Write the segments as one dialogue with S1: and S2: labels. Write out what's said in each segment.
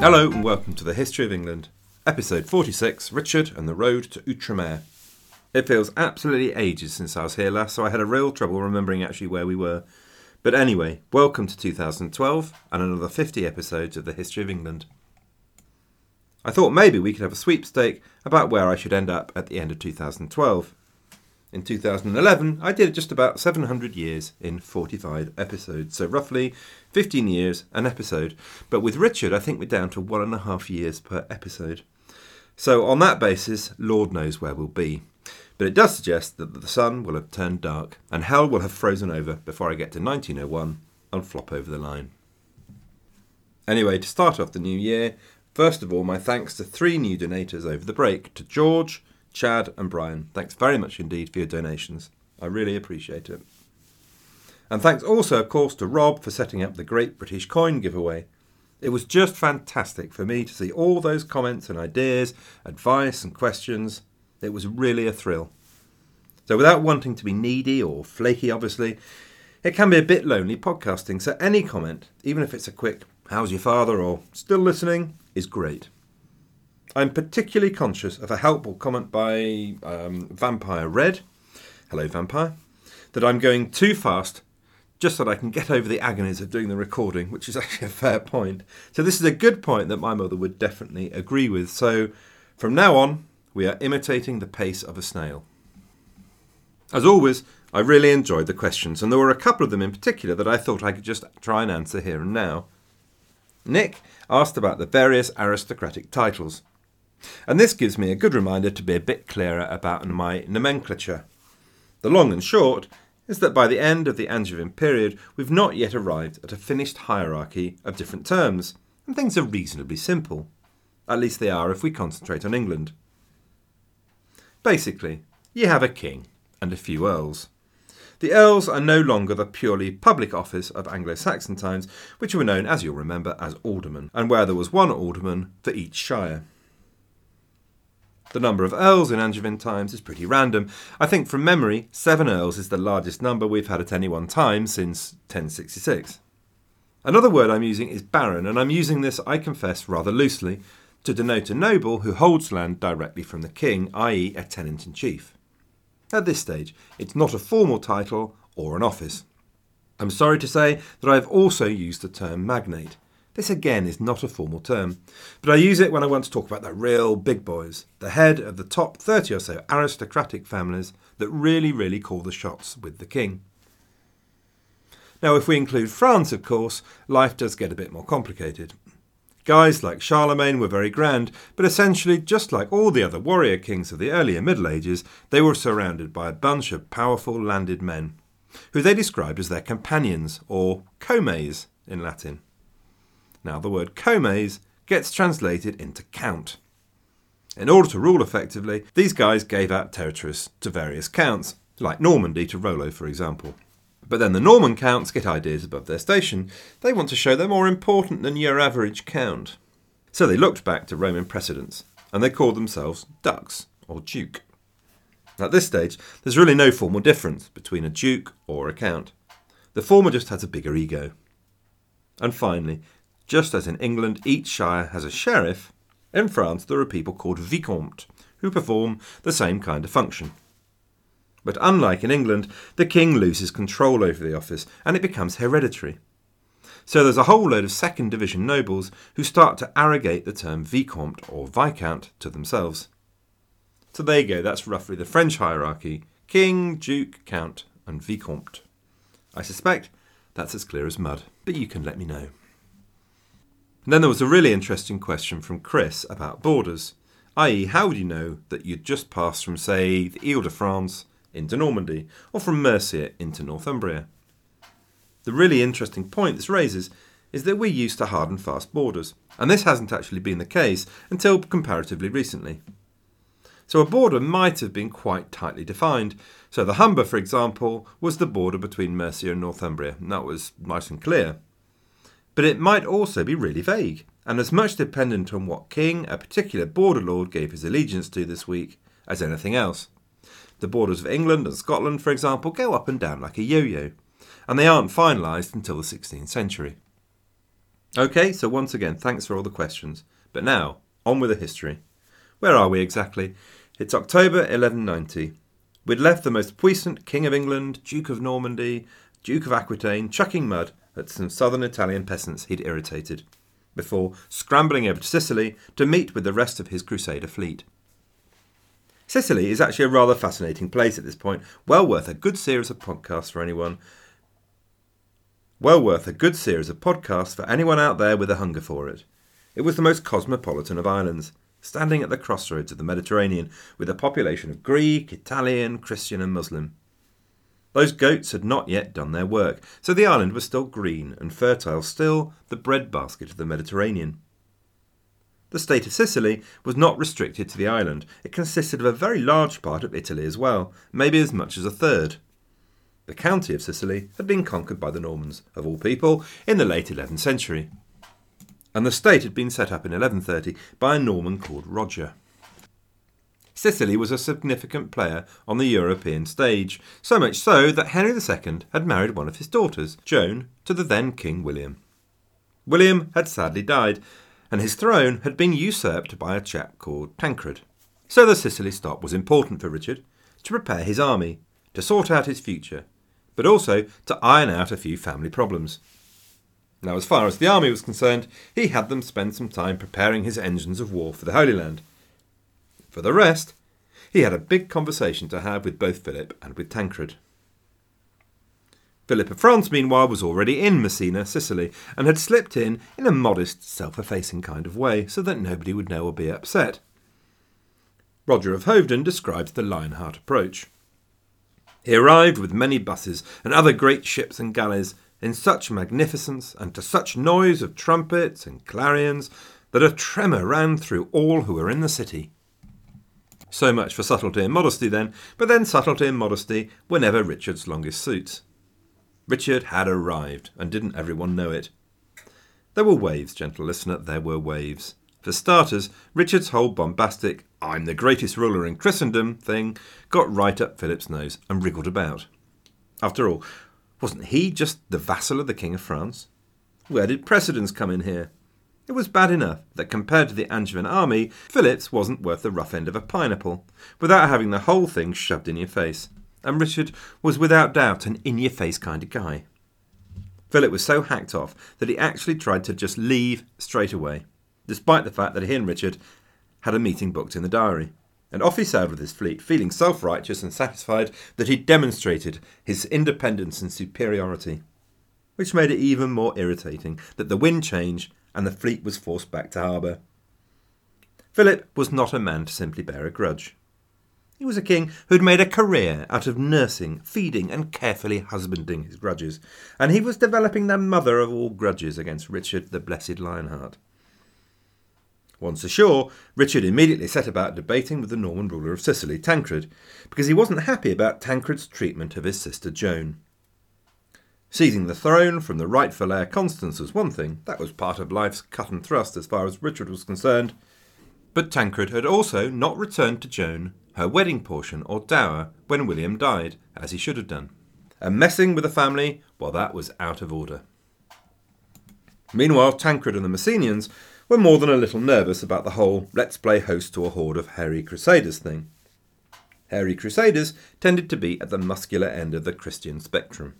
S1: Hello and welcome to the History of England, episode 46 Richard and the Road to Outremer. It feels absolutely ages since I was here last, so I had a real trouble remembering actually where we were. But anyway, welcome to 2012 and another 50 episodes of the History of England. I thought maybe we could have a sweepstake about where I should end up at the end of 2012. In 2011, I did just about 700 years in 45 episodes, so roughly 15 years an episode. But with Richard, I think we're down to one and a half years per episode. So, on that basis, Lord knows where we'll be. But it does suggest that the sun will have turned dark and hell will have frozen over before I get to 1901 and flop over the line. Anyway, to start off the new year, first of all, my thanks to three new donators over the break to George, Chad, and Brian. Thanks very much indeed for your donations. I really appreciate it. And thanks also, of course, to Rob for setting up the Great British Coin giveaway. It was just fantastic for me to see all those comments and ideas, advice and questions. It was really a thrill. So, without wanting to be needy or flaky, obviously, it can be a bit lonely podcasting, so any comment, even if it's a quick, how's your father, or still listening, is great. I'm particularly conscious of a helpful comment by um, Vampire Red. Hello, Vampire. That I'm going too fast just so that I can get over the agonies of doing the recording, which is actually a fair point. So, this is a good point that my mother would definitely agree with. So, from now on, we are imitating the pace of a snail. As always, I really enjoyed the questions, and there were a couple of them in particular that I thought I could just try and answer here and now. Nick asked about the various aristocratic titles. And this gives me a good reminder to be a bit clearer about my nomenclature. The long and short is that by the end of the Angevin period, we've not yet arrived at a finished hierarchy of different terms, and things are reasonably simple. At least they are if we concentrate on England. Basically, you have a king and a few earls. The earls are no longer the purely public office of Anglo Saxon times, which were known, as you'll remember, as aldermen, and where there was one alderman for each shire. The number of earls in Angevin times is pretty random. I think from memory, seven earls is the largest number we've had at any one time since 1066. Another word I'm using is baron, and I'm using this, I confess, rather loosely, to denote a noble who holds land directly from the king, i.e., a tenant in chief. At this stage, it's not a formal title or an office. I'm sorry to say that I have also used the term magnate. This again is not a formal term, but I use it when I want to talk about the real big boys, the head of the top 30 or so aristocratic families that really, really call the shots with the king. Now, if we include France, of course, life does get a bit more complicated. Guys like Charlemagne were very grand, but essentially, just like all the other warrior kings of the earlier Middle Ages, they were surrounded by a bunch of powerful landed men, who they described as their companions, or comes in Latin. Now, the word comes gets translated into count. In order to rule effectively, these guys gave out territories to various counts, like Normandy to Rollo, for example. But then the Norman counts get ideas above their station. They want to show they're more important than your average count. So they looked back to Roman precedents, and they called themselves dux, or duke. At this stage, there's really no formal difference between a duke or a count. The former just has a bigger ego. And finally, just as in England each shire has a sheriff, in France there are people called vicomtes who perform the same kind of function. But unlike in England, the king loses control over the office and it becomes hereditary. So there's a whole load of second division nobles who start to arrogate the term vicomte or viscount to themselves. So there you go, that's roughly the French hierarchy king, duke, count, and vicomte. I suspect that's as clear as mud, but you can let me know. And then there was a really interesting question from Chris about borders, i.e., how would you know that you'd just passed from, say, the Ile de France into Normandy, or from Mercia into Northumbria? The really interesting point this raises is that we're used to hard and fast borders, and this hasn't actually been the case until comparatively recently. So a border might have been quite tightly defined. So the Humber, for example, was the border between Mercia and Northumbria, and that was nice and clear but it might also be really vague, and as much dependent on what king a particular border lord gave his allegiance to this week as anything else. The borders of England and Scotland, for example, go up and down like a yo yo, and they aren't finalised until the 16th century. Okay, so once again, thanks for all the questions. But now, on with the history. Where are we exactly? It's October 1190. We'd left the most puissant King of England, Duke of Normandy, Duke of Aquitaine, chucking mud at some southern Italian peasants he'd irritated, before scrambling over to Sicily to meet with the rest of his Crusader fleet. Sicily is actually a rather fascinating place at this point, well worth a good series of podcasts for anyone well worth a good series of podcasts for anyone out there with a hunger for it. It was the most cosmopolitan of islands, standing at the crossroads of the Mediterranean with a population of Greek, Italian, Christian, and Muslim. Those goats had not yet done their work, so the island was still green and fertile, still the breadbasket of the Mediterranean. The state of Sicily was not restricted to the island. It consisted of a very large part of Italy as well, maybe as much as a third. The county of Sicily had been conquered by the Normans, of all people, in the late 11th century. And the state had been set up in 1130 by a Norman called Roger. Sicily was a significant player on the European stage, so much so that Henry II had married one of his daughters, Joan, to the then King William. William had sadly died, and his throne had been usurped by a chap called Tancred. So the Sicily stop was important for Richard to prepare his army, to sort out his future, but also to iron out a few family problems. Now, as far as the army was concerned, he had them spend some time preparing his engines of war for the Holy Land. For the rest, he had a big conversation to have with both Philip and with Tancred. Philip of France, meanwhile, was already in Messina, Sicily, and had slipped in in a modest, self effacing kind of way so that nobody would know or be upset. Roger of Hoveden describes the Lionheart approach. He arrived with many busses and other great ships and galleys in such magnificence and to such noise of trumpets and clarions that a tremor ran through all who were in the city. So much for subtlety and modesty then, but then subtlety and modesty were never Richard's longest suits. Richard had arrived, and didn't everyone know it? There were waves, gentle listener, there were waves. For starters, Richard's whole bombastic, I'm the greatest ruler in Christendom thing got right up Philip's nose and wriggled about. After all, wasn't he just the vassal of the King of France? Where did precedence come in here? It was bad enough that compared to the Angevin army, Philip's wasn't worth the rough end of a pineapple, without having the whole thing shoved in your face. And Richard was without doubt an in your face kind of guy. Philip was so hacked off that he actually tried to just leave straight away despite the fact that he and Richard had a meeting booked in the diary. And off he sailed with his fleet, feeling self righteous and satisfied that he'd demonstrated his independence and superiority. Which made it even more irritating that the wind changed and the fleet was forced back to harbour. Philip was not a man to simply bear a grudge. He was a king who had made a career out of nursing, feeding, and carefully husbanding his grudges, and he was developing the mother of all grudges against Richard the Blessed Lionheart. Once ashore, Richard immediately set about debating with the Norman ruler of Sicily, Tancred, because he wasn't happy about Tancred's treatment of his sister Joan. Seizing the throne from the rightful heir Constance was one thing, that was part of life's cut and thrust as far as Richard was concerned. But Tancred had also not returned to Joan her wedding portion or dower when William died, as he should have done. And messing with the family, well, that was out of order. Meanwhile, Tancred and the Messenians were more than a little nervous about the whole let's play host to a horde of hairy crusaders thing. Hairy crusaders tended to be at the muscular end of the Christian spectrum.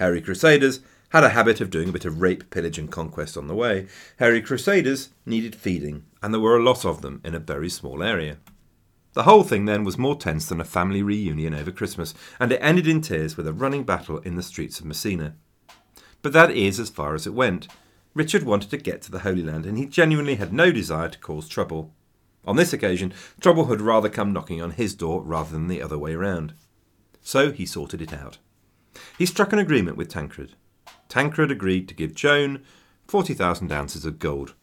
S1: Hairy crusaders had a habit of doing a bit of rape, pillage, and conquest on the way. Hairy crusaders needed feeding, and there were a lot of them in a very small area. The whole thing then was more tense than a family reunion over Christmas, and it ended in tears with a running battle in the streets of Messina. But that is as far as it went, Richard wanted to get to the Holy Land, and he genuinely had no desire to cause trouble. On this occasion, trouble had rather come knocking on his door rather than the other way round. So he sorted it out. He struck an agreement with Tancred. Tancred agreed to give Joan 40,000 ounces of gold.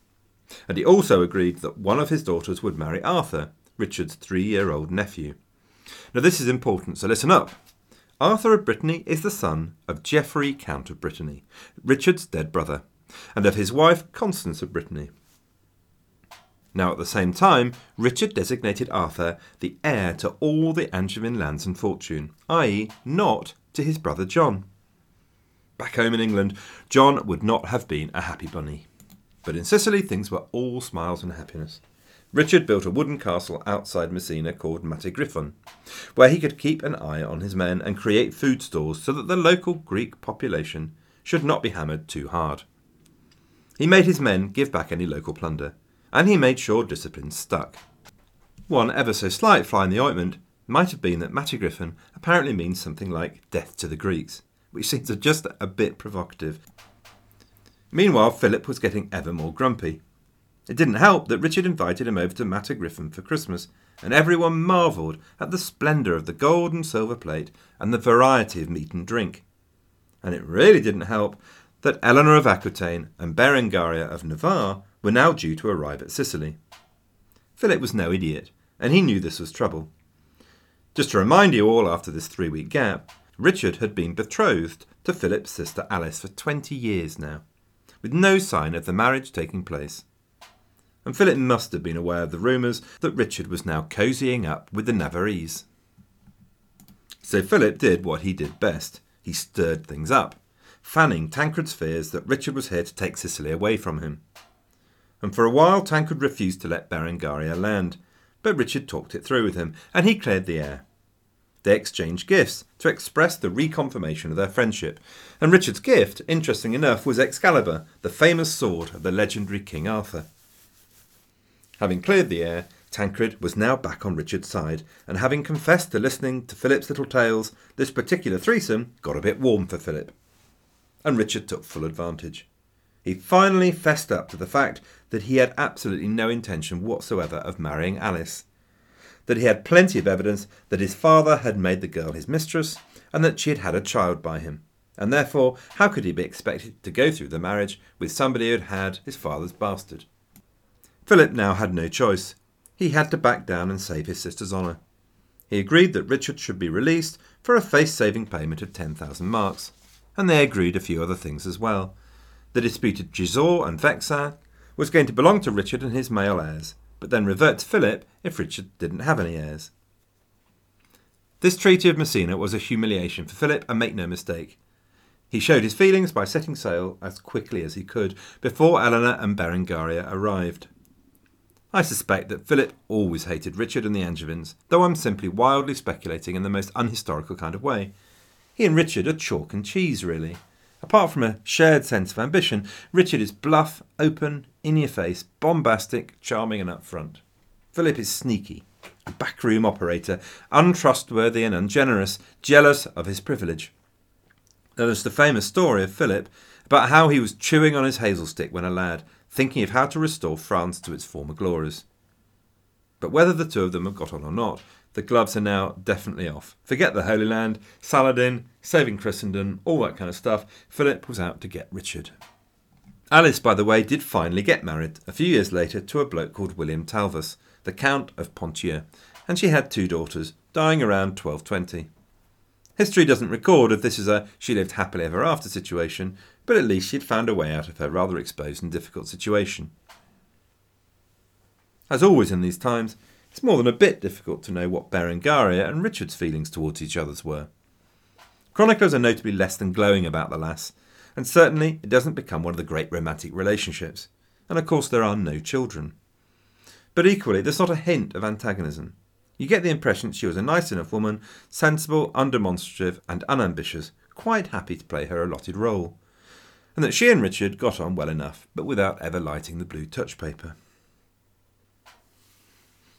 S1: And he also agreed that one of his daughters would marry Arthur, Richard's three year old nephew. Now, this is important, so listen up. Arthur of Brittany is the son of Geoffrey, Count of Brittany, Richard's dead brother and of his wife Constance of Brittany. Now, at the same time, Richard designated Arthur the heir to all the Angevin lands and fortune, i.e., not to his brother John. Back home in England, John would not have been a happy bunny. But in Sicily, things were all smiles and happiness. Richard built a wooden castle outside Messina called Mattigriffon, where he could keep an eye on his men and create food stores so that the local Greek population should not be hammered too hard. He made his men give back any local plunder, and he made sure discipline stuck. One ever so slight fly in the ointment might have been that Mattigriffon apparently means something like death to the Greeks, which seems just a bit provocative. Meanwhile, Philip was getting ever more grumpy. It didn't help that Richard invited him over to Mattigriffon for Christmas, and everyone marvelled at the splendour of the gold and silver plate and the variety of meat and drink. And it really didn't help that Eleanor of Aquitaine and Berengaria of Navarre were now due to arrive at Sicily. Philip was no idiot, and he knew this was trouble. Just to remind you all, after this three week gap, Richard had been betrothed to Philip's sister Alice for twenty years now, with no sign of the marriage taking place and Philip must have been aware of the rumours that Richard was now cozying up with the Navarrese. So Philip did what he did best he stirred things up, fanning Tancred's fears that Richard was here to take Sicily away from him. And for a while Tancred refused to let Berengaria land, but Richard talked it through with him, and he cleared the air. They exchanged gifts to express the reconfirmation of their friendship, and Richard's gift, interesting enough, was Excalibur, the famous sword of the legendary King Arthur. Having cleared the air, Tancred was now back on Richard's side, and having confessed to listening to Philip's little tales, this particular threesome got a bit warm for Philip. And Richard took full advantage. He finally fessed up to the fact that he had absolutely no intention whatsoever of marrying Alice, that he had plenty of evidence that his father had made the girl his mistress, and that she had had a child by him, and therefore how could he be expected to go through the marriage with somebody who had had his father's bastard? Philip now had no choice. He had to back down and save his sister's honour. He agreed that Richard should be released for a face saving payment of 10,000 marks, and they agreed a few other things as well. The disputed Gisors and Vexin was going to belong to Richard and his male heirs, but then revert to Philip if Richard didn't have any heirs. This Treaty of Messina was a humiliation for Philip, and make no mistake. He showed his feelings by setting sail as quickly as he could before Eleanor and Berengaria arrived. I suspect that Philip always hated Richard and the Angevins, though I'm simply wildly speculating in the most unhistorical kind of way. He and Richard are chalk and cheese, really. Apart from a shared sense of ambition, Richard is bluff, open, in your face, bombastic, charming, and upfront. Philip is sneaky, a backroom operator, untrustworthy and ungenerous, jealous of his privilege. There's the famous story of Philip about how he was chewing on his hazel stick when a lad, thinking of how to restore France to its former glories. But whether the two of them have got on or not, the gloves are now definitely off. Forget the Holy Land, Saladin, saving Christendom, all that kind of stuff. Philip was out to get Richard. Alice, by the way, did finally get married a few years later to a bloke called William Talvas, the Count of Ponthieu, and she had two daughters, dying around 1220. History doesn't record if this is a she lived happily ever after situation, but at least she'd found a way out of her rather exposed and difficult situation. As always in these times, it's more than a bit difficult to know what Berengaria and Richard's feelings towards each other's were. Chroniclers are notably less than glowing about the lass, and certainly it doesn't become one of the great romantic relationships, and of course there are no children. But equally, there's not a hint of antagonism. You get the impression she was a nice enough woman, sensible, undemonstrative, and unambitious, quite happy to play her allotted role, and that she and Richard got on well enough, but without ever lighting the blue touch paper.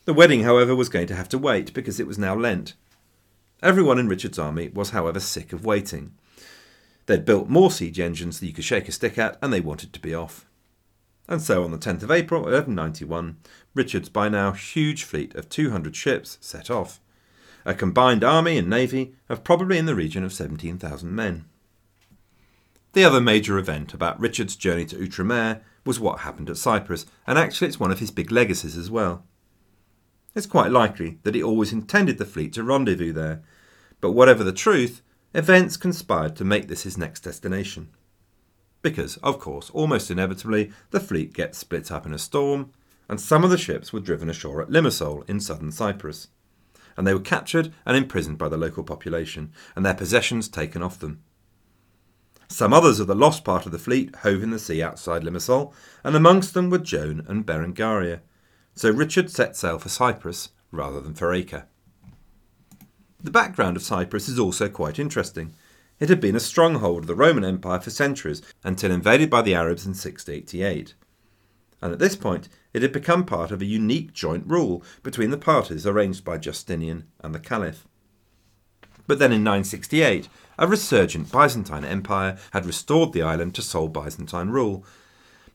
S1: The wedding, however, was going to have to wait because it was now Lent. Everyone in Richard's army was, however, sick of waiting. They'd built more siege engines that you could shake a stick at, and they wanted to be off. And so on the 10th of April 1191, Richard's by now huge fleet of 200 ships set off, a combined army and navy of probably in the region of 17,000 men. The other major event about Richard's journey to Outremer was what happened at Cyprus, and actually it's one of his big legacies as well. It's quite likely that he always intended the fleet to rendezvous there, but whatever the truth, events conspired to make this his next destination because, of course, almost inevitably, the fleet gets split up in a storm, and some of the ships were driven ashore at Limassol in southern Cyprus. And they were captured and imprisoned by the local population, and their possessions taken off them. Some others of the lost part of the fleet hove in the sea outside Limassol, and amongst them were Joan and Berengaria. So Richard set sail for Cyprus rather than for Acre. The background of Cyprus is also quite interesting. It had been a stronghold of the Roman Empire for centuries until invaded by the Arabs in 688. And at this point, it had become part of a unique joint rule between the parties arranged by Justinian and the Caliph. But then in 968, a resurgent Byzantine Empire had restored the island to sole Byzantine rule.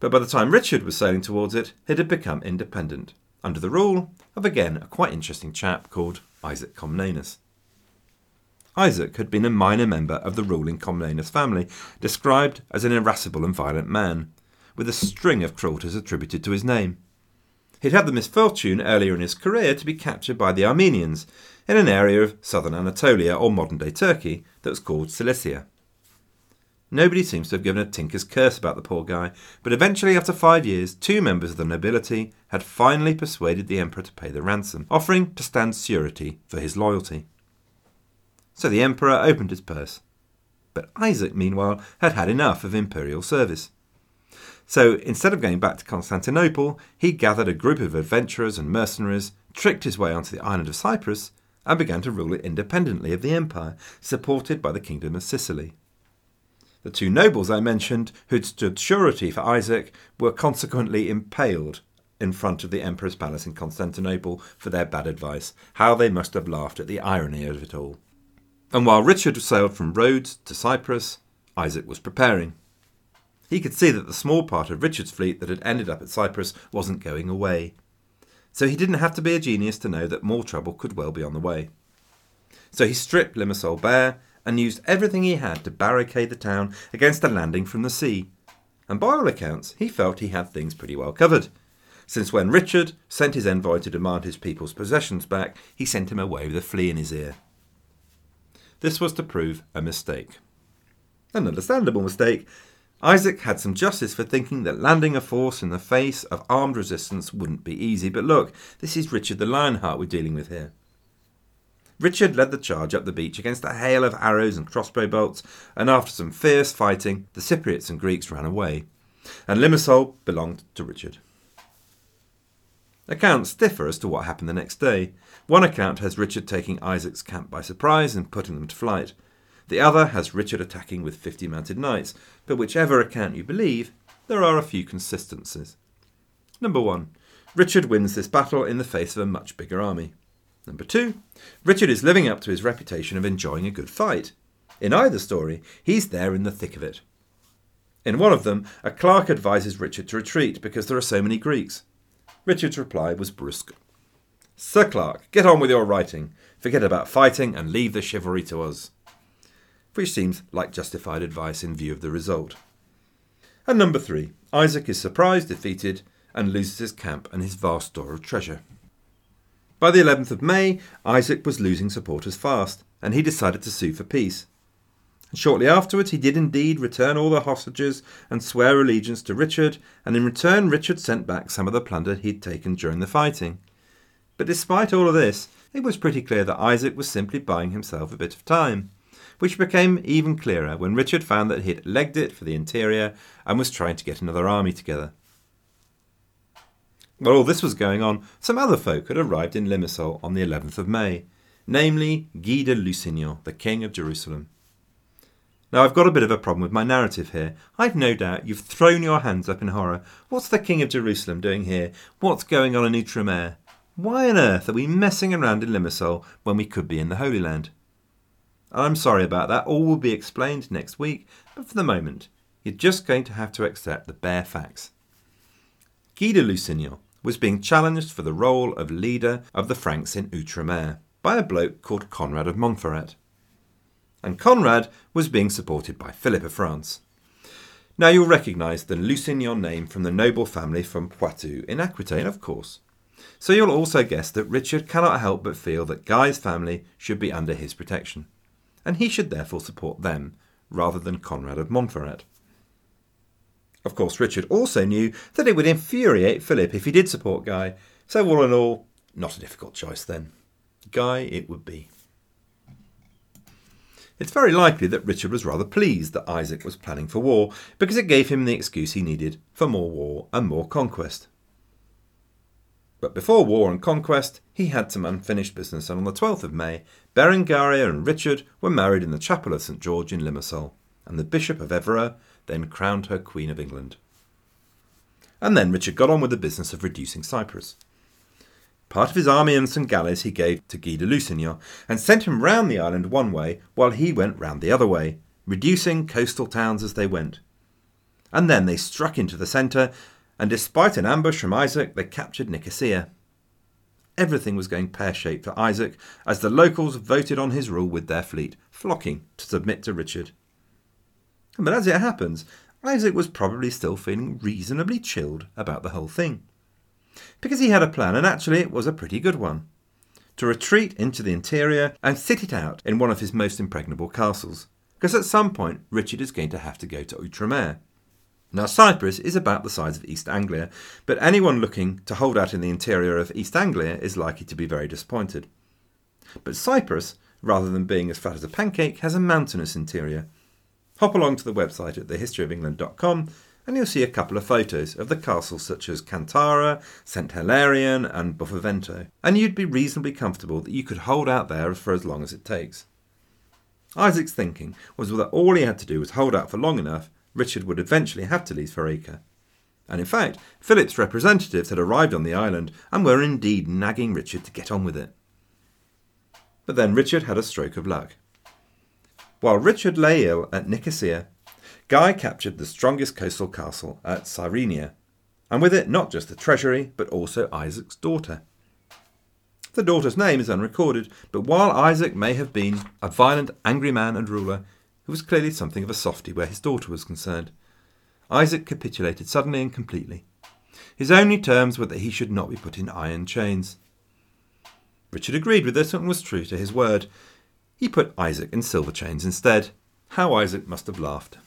S1: But by the time Richard was sailing towards it, it had become independent, under the rule of again a quite interesting chap called Isaac Comnenus. Isaac had been a minor member of the ruling Comnenus family, described as an irascible and violent man, with a string of cruelties attributed to his name. He'd had the misfortune earlier in his career to be captured by the Armenians in an area of southern Anatolia or modern day Turkey that was called Cilicia. Nobody seems to have given a tinker's curse about the poor guy, but eventually, after five years, two members of the nobility had finally persuaded the emperor to pay the ransom, offering to stand surety for his loyalty. So the emperor opened his purse. But Isaac, meanwhile, had had enough of imperial service. So instead of going back to Constantinople, he gathered a group of adventurers and mercenaries, tricked his way onto the island of Cyprus, and began to rule it independently of the empire, supported by the kingdom of Sicily. The two nobles I mentioned, who'd stood surety for Isaac, were consequently impaled in front of the emperor's palace in Constantinople for their bad advice. How they must have laughed at the irony of it all. And while Richard sailed from Rhodes to Cyprus, Isaac was preparing. He could see that the small part of Richard's fleet that had ended up at Cyprus wasn't going away. So he didn't have to be a genius to know that more trouble could well be on the way. So he stripped Limassol bare and used everything he had to barricade the town against a landing from the sea. And by all accounts, he felt he had things pretty well covered. Since when Richard sent his envoy to demand his people's possessions back, he sent him away with a flea in his ear. This was to prove a mistake. An understandable mistake. Isaac had some justice for thinking that landing a force in the face of armed resistance wouldn't be easy, but look, this is Richard the Lionheart we're dealing with here. Richard led the charge up the beach against a hail of arrows and crossbow bolts, and after some fierce fighting, the Cypriots and Greeks ran away, and Limassol belonged to Richard. Accounts differ as to what happened the next day. One account has Richard taking Isaac's camp by surprise and putting them to flight. The other has Richard attacking with fifty mounted knights, but whichever account you believe, there are a few consistencies. Number one, Richard wins this battle in the face of a much bigger army. Number two, Richard is living up to his reputation of enjoying a good fight. In either story, he's there in the thick of it. In one of them, a clerk advises Richard to retreat because there are so many Greeks. Richard's reply was brusque. Sir Clerk, get on with your writing. Forget about fighting and leave the chivalry to us. Which seems like justified advice in view of the result. And number three, Isaac is surprised, defeated, and loses his camp and his vast store of treasure. By the 11th of May, Isaac was losing supporters fast, and he decided to sue for peace. And shortly afterwards, he did indeed return all the hostages and swear allegiance to Richard, and in return, Richard sent back some of the plunder he'd taken during the fighting. But despite all of this, it was pretty clear that Isaac was simply buying himself a bit of time, which became even clearer when Richard found that he'd legged it for the interior and was trying to get another army together. While all this was going on, some other folk had arrived in Limassol on the 11th of May, namely Guy de Lusignan, the King of Jerusalem. Now, I've got a bit of a problem with my narrative here. I've no doubt you've thrown your hands up in horror. What's the King of Jerusalem doing here? What's going on in Outremer? Why on earth are we messing around in Limassol when we could be in the Holy Land? I'm sorry about that. All will be explained next week, but for the moment, you're just going to have to accept the bare facts. Guy de Lusignan was being challenged for the role of leader of the Franks in Outremer by a bloke called Conrad of Montferrat. And Conrad was being supported by Philip of France. Now you'll recognise the Lusignan name from the noble family from Poitou in Aquitaine, of course. So you'll also guess that Richard cannot help but feel that Guy's family should be under his protection, and he should therefore support them rather than Conrad of Montferrat. Of course, Richard also knew that it would infuriate Philip if he did support Guy, so all in all, not a difficult choice then. Guy it would be. It's very likely that Richard was rather pleased that Isaac was planning for war because it gave him the excuse he needed for more war and more conquest. But before war and conquest, he had some unfinished business, and on the 12th of May, Berengaria and Richard were married in the chapel of St George in Limassol, and the Bishop of Evreux then crowned her Queen of England. And then Richard got on with the business of reducing Cyprus. Part of his army and some galleys he gave to Guy de Lusignan and sent him round the island one way while he went round the other way, reducing coastal towns as they went. And then they struck into the centre and despite an ambush from Isaac, they captured Nicosia. Everything was going pear shaped for Isaac as the locals voted on his rule with their fleet, flocking to submit to Richard. But as it happens, Isaac was probably still feeling reasonably chilled about the whole thing. Because he had a plan, and actually it was a pretty good one to retreat into the interior and sit it out in one of his most impregnable castles. Because at some point, Richard is going to have to go to Outremer. Now, Cyprus is about the size of East Anglia, but anyone looking to hold out in the interior of East Anglia is likely to be very disappointed. But Cyprus, rather than being as flat as a pancake, has a mountainous interior. Hop along to the website at thehistoryofengland.com and you'll see a couple of photos of the castles such as Cantara, St Hilarion, and Buffavento, and you'd be reasonably comfortable that you could hold out there for as long as it takes. Isaac's thinking was that all he had to do was hold out for long enough Richard would eventually have to leave for Acre. And in fact, Philip's representatives had arrived on the island and were indeed nagging Richard to get on with it. But then Richard had a stroke of luck. While Richard lay ill at Nicosia, Guy captured the strongest coastal castle at Cyrenia, and with it not just the treasury, but also Isaac's daughter. The daughter's name is unrecorded, but while Isaac may have been a violent, angry man and ruler, who was clearly something of a softy where his daughter was concerned. Isaac capitulated suddenly and completely. His only terms were that he should not be put in iron chains. Richard agreed with this and was true to his word. He put Isaac in silver chains instead. How Isaac must have laughed.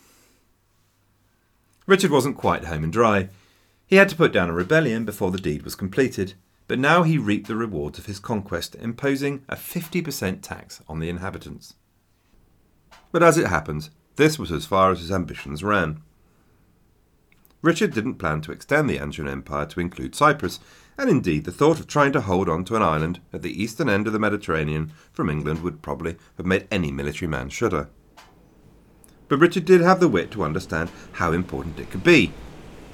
S1: Richard wasn't quite home and dry. He had to put down a rebellion before the deed was completed, but now he reaped the rewards of his conquest, imposing a 50% tax on the inhabitants. But as it happens, this was as far as his ambitions ran. Richard didn't plan to extend the Angevin Empire to include Cyprus, and indeed the thought of trying to hold on to an island at the eastern end of the Mediterranean from England would probably have made any military man shudder. But Richard did have the wit to understand how important it could be,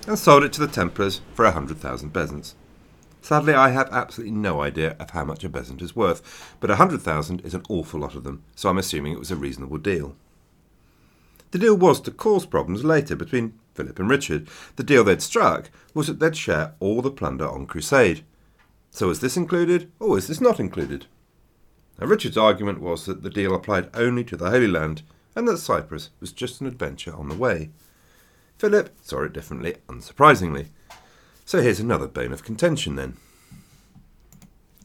S1: and sold it to the Templars for a hundred thousand bezants. Sadly, I have absolutely no idea of how much a bezant is worth, but a hundred thousand is an awful lot of them, so I'm assuming it was a reasonable deal. The deal was to cause problems later between Philip and Richard. The deal they'd struck was that they'd share all the plunder on crusade. So is this included, or is this not included? Now, Richard's argument was that the deal applied only to the Holy Land, and that Cyprus was just an adventure on the way. Philip saw it differently, unsurprisingly. So here's another bone of contention then.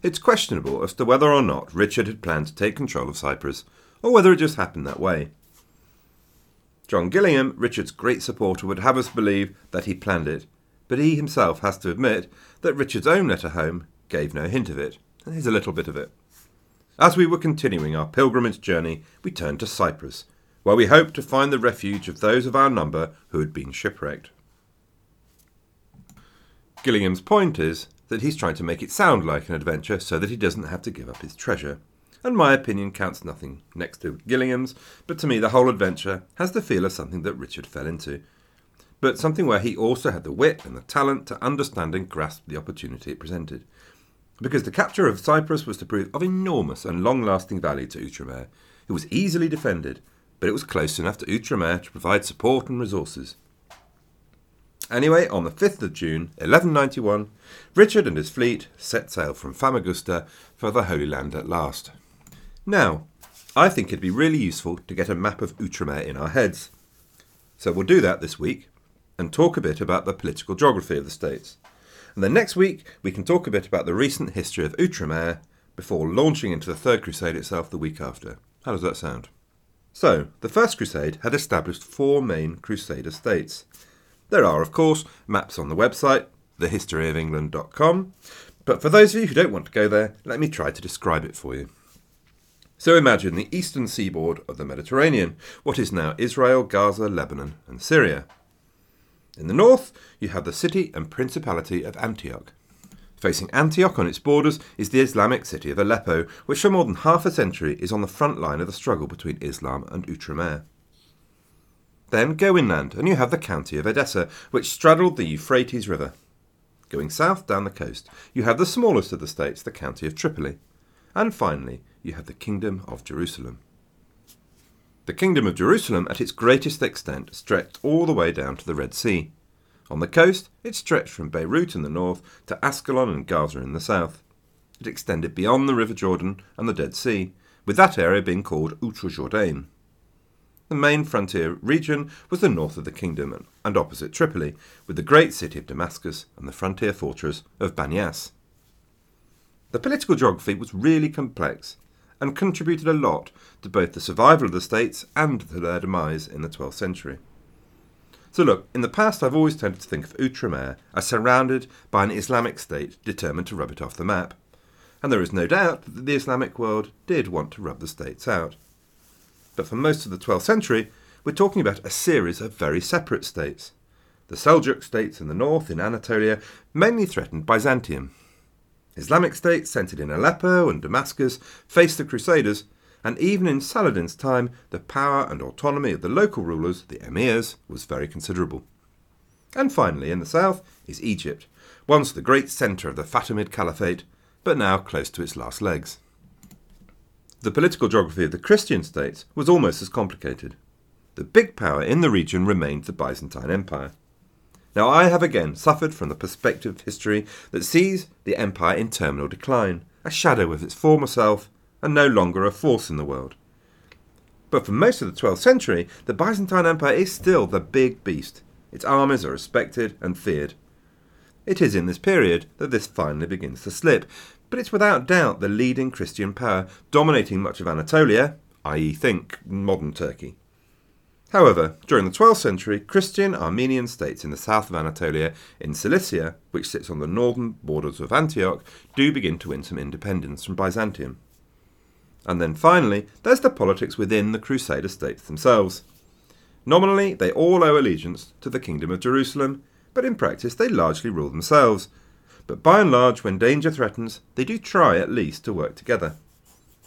S1: It's questionable as to whether or not Richard had planned to take control of Cyprus, or whether it just happened that way. John Gillingham, Richard's great supporter, would have us believe that he planned it, but he himself has to admit that Richard's own letter home gave no hint of it, and here's a little bit of it. As we were continuing our pilgrimage journey, we turned to Cyprus, where we hoped to find the refuge of those of our number who had been shipwrecked. Gillingham's point is that he's trying to make it sound like an adventure so that he doesn't have to give up his treasure. And my opinion counts nothing next to Gillingham's, but to me the whole adventure has the feel of something that Richard fell into. But something where he also had the wit and the talent to understand and grasp the opportunity it presented. Because the capture of Cyprus was to prove of enormous and long lasting value to Outremer. It was easily defended, but it was close enough to Outremer to provide support and resources. Anyway, on the 5th of June, 1191, Richard and his fleet set sail from Famagusta for the Holy Land at last. Now, I think it'd be really useful to get a map of Outremer in our heads. So we'll do that this week and talk a bit about the political geography of the states. And then next week, we can talk a bit about the recent history of Outremer before launching into the Third Crusade itself the week after. How does that sound? So, the First Crusade had established four main Crusader states there are, of course, maps on the website, thehistoryofengland.com, but for those of you who don't want to go there, let me try to describe it for you. So imagine the eastern seaboard of the Mediterranean, what is now Israel, Gaza, Lebanon, and Syria. In the north, you have the city and principality of Antioch. Facing Antioch on its borders is the Islamic city of Aleppo, which for more than half a century is on the front line of the struggle between Islam and Outremer. Then go inland, and you have the county of Edessa, which straddled the Euphrates River. Going south down the coast, you have the smallest of the states, the county of Tripoli. And finally, you have the Kingdom of Jerusalem. The Kingdom of Jerusalem, at its greatest extent, stretched all the way down to the Red Sea. On the coast, it stretched from Beirut in the north to Ascalon and Gaza in the south. It extended beyond the River Jordan and the Dead Sea, with that area being called Outrejourdain. The main frontier region was the north of the kingdom and opposite Tripoli, with the great city of Damascus and the frontier fortress of Banyas. The political geography was really complex and contributed a lot to both the survival of the states and to their demise in the 12th century. So, look, in the past I've always tended to think of Outremer as surrounded by an Islamic state determined to rub it off the map. And there is no doubt that the Islamic world did want to rub the states out. But for most of the 12th century, we're talking about a series of very separate states. The Seljuk states in the north, in Anatolia, mainly threatened Byzantium. Islamic states centred in Aleppo and Damascus faced the Crusaders, and even in Saladin's time, the power and autonomy of the local rulers, the emirs, was very considerable. And finally, in the south, is Egypt, once the great centre of the Fatimid Caliphate, but now close to its last legs. The political geography of the Christian states was almost as complicated. The big power in the region remained the Byzantine Empire. Now, I have again suffered from the perspective of history that sees the empire in terminal decline, a shadow of its former self, and no longer a force in the world. But for most of the 12th century, the Byzantine Empire is still the big beast. Its armies are respected and feared. It is in this period that this finally begins to slip, but it's without doubt the leading Christian power, dominating much of Anatolia, i.e., think modern Turkey. However, during the 12th century, Christian Armenian states in the south of Anatolia, in Cilicia, which sits on the northern borders of Antioch, do begin to win some independence from Byzantium. And then finally, there's the politics within the Crusader states themselves. Nominally, they all owe allegiance to the Kingdom of Jerusalem, but in practice they largely rule themselves. But by and large, when danger threatens, they do try at least to work together.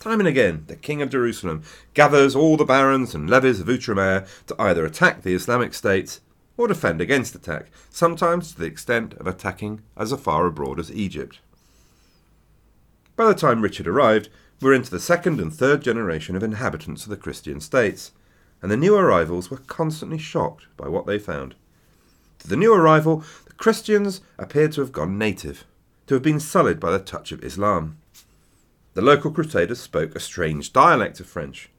S1: Time and again, the King of Jerusalem gathers all the barons and levies of Outremer to either attack the Islamic states or defend against attack, sometimes to the extent of attacking as far abroad as Egypt. By the time Richard arrived, we're into the second and third generation of inhabitants of the Christian states, and the new arrivals were constantly shocked by what they found. To the new arrival, the Christians appeared to have gone native, to have been sullied by the touch of Islam. The local crusaders spoke a strange dialect of French.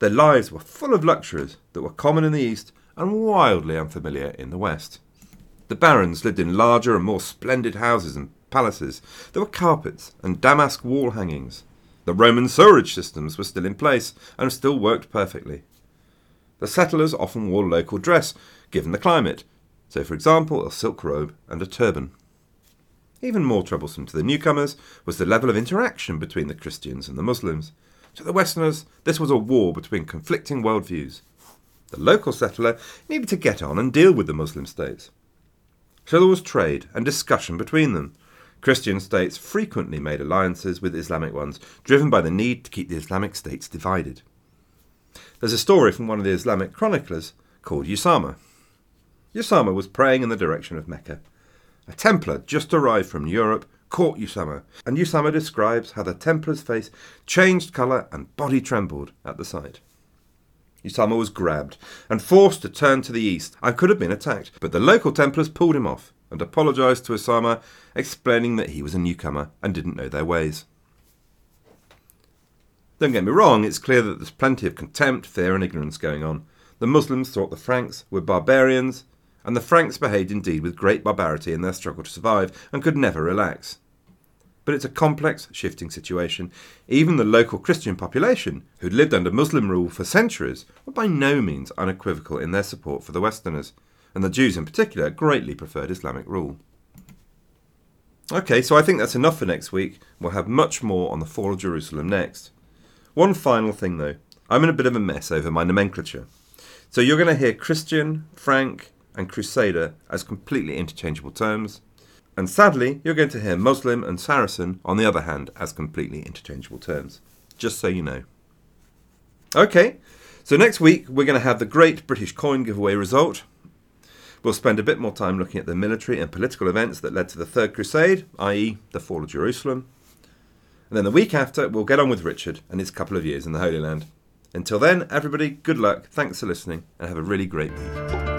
S1: Their lives were full of luxuries that were common in the east and wildly unfamiliar in the west. The barons lived in larger and more splendid houses and palaces. There were carpets and damask wall hangings, the Roman sewerage systems were still in place and still worked perfectly. The settlers often wore local dress, given the climate, so for example a silk robe and a turban. Even more troublesome to the newcomers was the level of interaction between the Christians and the Muslims. To the Westerners, this was a war between conflicting worldviews. The local settler needed to get on and deal with the Muslim states. So there was trade and discussion between them, Christian states frequently made alliances with Islamic ones, driven by the need to keep the Islamic states divided. There's a story from one of the Islamic chroniclers called Usama. Usama was praying in the direction of Mecca. A Templar just arrived from Europe caught Usama, and Usama describes how the Templar's face changed colour and body trembled at the sight. Usama was grabbed and forced to turn to the east and could have been attacked, but the local Templars pulled him off and apologised to Usama, explaining that he was a newcomer and didn't know their ways. Don't get me wrong, it's clear that there's plenty of contempt, fear, and ignorance going on. The Muslims thought the Franks were barbarians, and the Franks behaved indeed with great barbarity in their struggle to survive and could never relax. But it's a complex, shifting situation. Even the local Christian population, who'd lived under Muslim rule for centuries, were by no means unequivocal in their support for the Westerners and the Jews in particular greatly preferred Islamic rule. Okay, so I think that's enough for next week. We'll have much more on the fall of Jerusalem next. One final thing though. I'm in a bit of a mess over my nomenclature. So you're going to hear Christian, Frank, and Crusader as completely interchangeable terms. And sadly, you're going to hear Muslim and Saracen, on the other hand, as completely interchangeable terms. Just so you know. Okay, so next week we're going to have the great British coin giveaway result. We'll spend a bit more time looking at the military and political events that led to the Third Crusade, i.e., the fall of Jerusalem. And then the week after, we'll get on with Richard and his couple of years in the Holy Land. Until then, everybody, good luck, thanks for listening, and have a really great week.